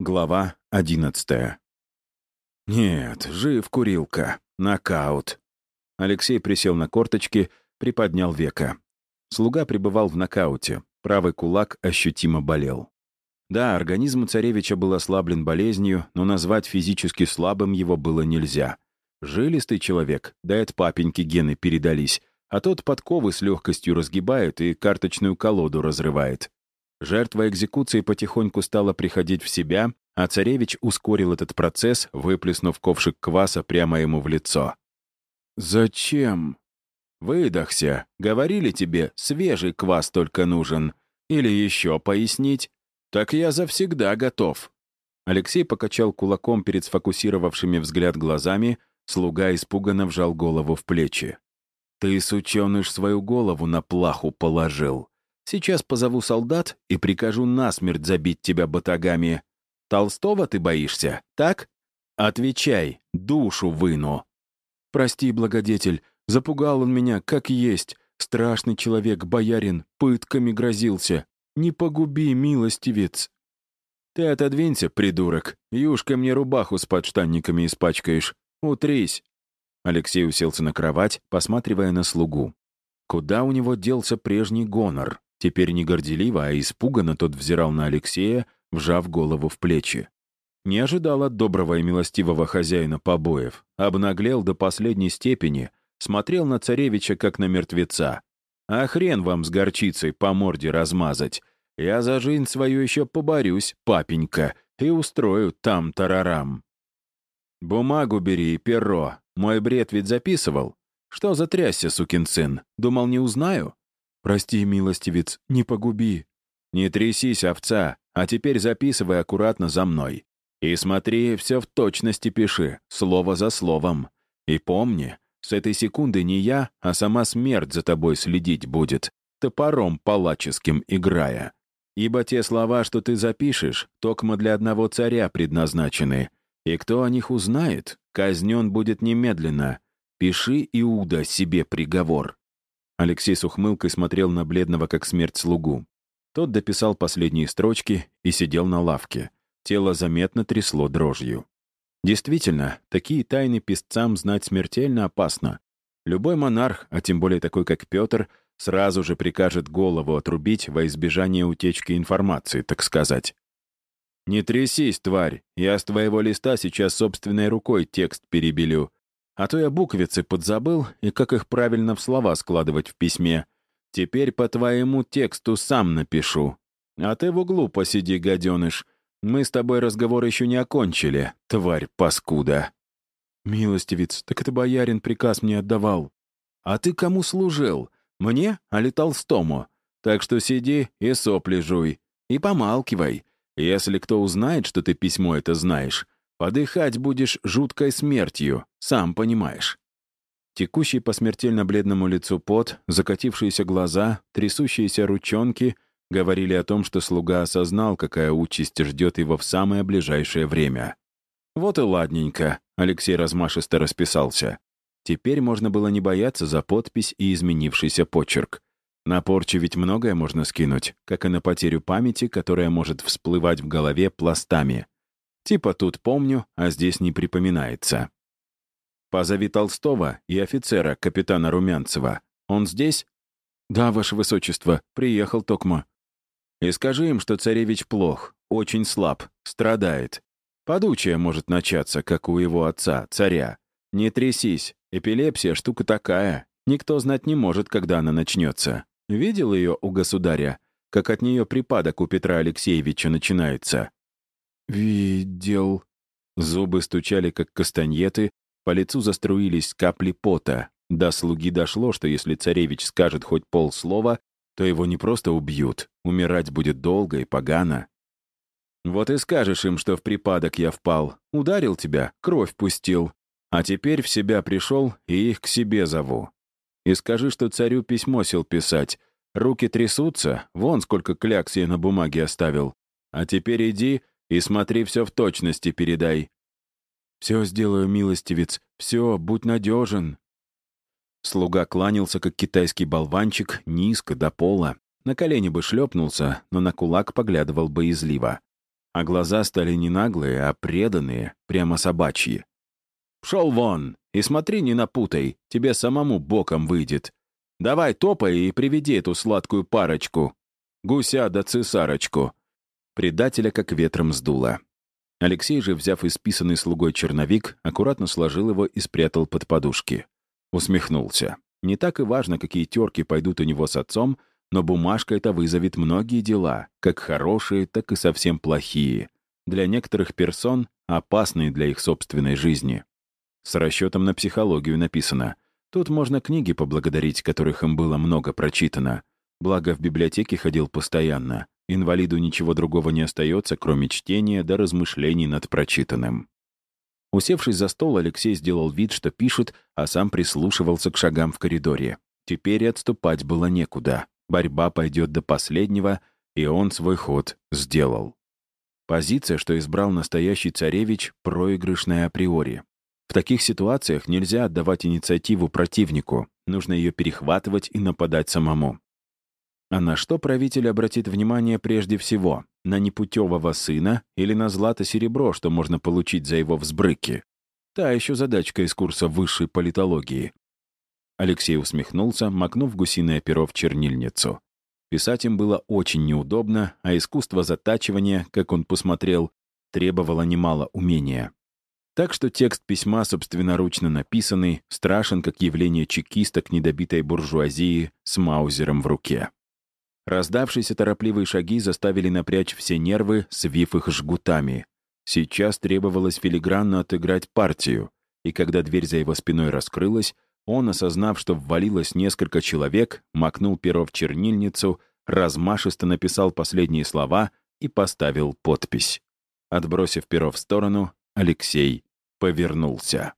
Глава одиннадцатая. Нет, жив курилка. Нокаут. Алексей присел на корточки, приподнял века. Слуга пребывал в нокауте. Правый кулак ощутимо болел. Да, организм царевича был ослаблен болезнью, но назвать физически слабым его было нельзя. Жилистый человек, да от папеньки гены передались, а тот подковы с легкостью разгибает и карточную колоду разрывает. Жертва экзекуции потихоньку стала приходить в себя, а царевич ускорил этот процесс, выплеснув ковшик кваса прямо ему в лицо. «Зачем?» «Выдохся. Говорили тебе, свежий квас только нужен. Или еще пояснить? Так я завсегда готов». Алексей покачал кулаком перед сфокусировавшими взгляд глазами, слуга испуганно вжал голову в плечи. «Ты, сученыш, свою голову на плаху положил. Сейчас позову солдат и прикажу насмерть забить тебя батагами. Толстого ты боишься, так? Отвечай, душу выну. Прости, благодетель, запугал он меня, как есть. Страшный человек, боярин, пытками грозился. Не погуби, милостивец. Ты отодвинься, придурок. Юшка мне рубаху с подштанниками испачкаешь. Утрись. Алексей уселся на кровать, посматривая на слугу. Куда у него делся прежний гонор? Теперь не горделиво, а испуганно тот взирал на Алексея, вжав голову в плечи. Не ожидал от доброго и милостивого хозяина побоев, обнаглел до последней степени, смотрел на царевича, как на мертвеца. А хрен вам с горчицей по морде размазать. Я за жизнь свою еще поборюсь, папенька, и устрою там тарарам. Бумагу бери и перо. Мой бред ведь записывал. Что за трясся, сукин сын? Думал, не узнаю? «Прости, милостивец, не погуби». «Не трясись, овца, а теперь записывай аккуратно за мной. И смотри, все в точности пиши, слово за словом. И помни, с этой секунды не я, а сама смерть за тобой следить будет, топором палаческим играя. Ибо те слова, что ты запишешь, токмо для одного царя предназначены. И кто о них узнает, казнен будет немедленно. Пиши, Иуда, себе приговор. Алексей с ухмылкой смотрел на бледного как смерть слугу. Тот дописал последние строчки и сидел на лавке. Тело заметно трясло дрожью. Действительно, такие тайны писцам знать смертельно опасно. Любой монарх, а тем более такой, как Петр, сразу же прикажет голову отрубить во избежание утечки информации, так сказать. «Не трясись, тварь, я с твоего листа сейчас собственной рукой текст перебелю. А то я буквицы подзабыл и как их правильно в слова складывать в письме. Теперь по твоему тексту сам напишу. А ты в углу посиди, гаденыш. Мы с тобой разговор еще не окончили, тварь паскуда. Милостивец, так это боярин приказ мне отдавал. А ты кому служил? Мне, али Толстому? Так что сиди и сопли жуй. И помалкивай. Если кто узнает, что ты письмо это знаешь, Подыхать будешь жуткой смертью, сам понимаешь. Текущий по смертельно бледному лицу пот, закатившиеся глаза, трясущиеся ручонки говорили о том, что слуга осознал, какая участь ждет его в самое ближайшее время. Вот и ладненько, Алексей размашисто расписался. Теперь можно было не бояться за подпись и изменившийся почерк. На порчу ведь многое можно скинуть, как и на потерю памяти, которая может всплывать в голове пластами — Типа тут помню, а здесь не припоминается. Позови Толстого и офицера, капитана Румянцева. Он здесь? Да, ваше высочество, приехал Токма. И скажи им, что царевич плох, очень слаб, страдает. Подучая может начаться, как у его отца, царя. Не трясись, эпилепсия штука такая. Никто знать не может, когда она начнется. Видел ее у государя, как от нее припадок у Петра Алексеевича начинается. «Видел». Зубы стучали, как кастаньеты, по лицу заструились капли пота. До слуги дошло, что если царевич скажет хоть полслова, то его не просто убьют, умирать будет долго и погано. Вот и скажешь им, что в припадок я впал, ударил тебя, кровь пустил, а теперь в себя пришел и их к себе зову. И скажи, что царю письмо сел писать, руки трясутся, вон сколько клякс я на бумаге оставил. А теперь иди и смотри, все в точности передай. Все сделаю, милостивец, все, будь надежен. Слуга кланялся, как китайский болванчик, низко, до пола. На колени бы шлепнулся, но на кулак поглядывал боязливо. а глаза стали не наглые, а преданные, прямо собачьи. «Пшел вон! И смотри, не напутай, тебе самому боком выйдет. Давай топай и приведи эту сладкую парочку. Гуся да цесарочку». Предателя как ветром сдуло. Алексей же, взяв исписанный слугой черновик, аккуратно сложил его и спрятал под подушки. Усмехнулся. Не так и важно, какие терки пойдут у него с отцом, но бумажка это вызовет многие дела, как хорошие, так и совсем плохие. Для некоторых персон опасные для их собственной жизни. С расчетом на психологию написано. Тут можно книги поблагодарить, которых им было много прочитано. Благо, в библиотеке ходил постоянно. Инвалиду ничего другого не остается, кроме чтения до размышлений над прочитанным. Усевшись за стол, Алексей сделал вид, что пишет, а сам прислушивался к шагам в коридоре. Теперь отступать было некуда. Борьба пойдет до последнего, и он свой ход сделал. Позиция, что избрал настоящий царевич, проигрышная априори. В таких ситуациях нельзя отдавать инициативу противнику, нужно ее перехватывать и нападать самому. А на что правитель обратит внимание прежде всего? На непутевого сына или на злато-серебро, что можно получить за его взбрыки? Та еще задачка из курса высшей политологии. Алексей усмехнулся, макнув гусиное перо в чернильницу. Писать им было очень неудобно, а искусство затачивания, как он посмотрел, требовало немало умения. Так что текст письма собственноручно написанный, страшен как явление чекисток недобитой буржуазии с маузером в руке. Раздавшиеся торопливые шаги заставили напрячь все нервы, свив их жгутами. Сейчас требовалось филигранно отыграть партию, и когда дверь за его спиной раскрылась, он, осознав, что ввалилось несколько человек, макнул перо в чернильницу, размашисто написал последние слова и поставил подпись. Отбросив перо в сторону, Алексей повернулся.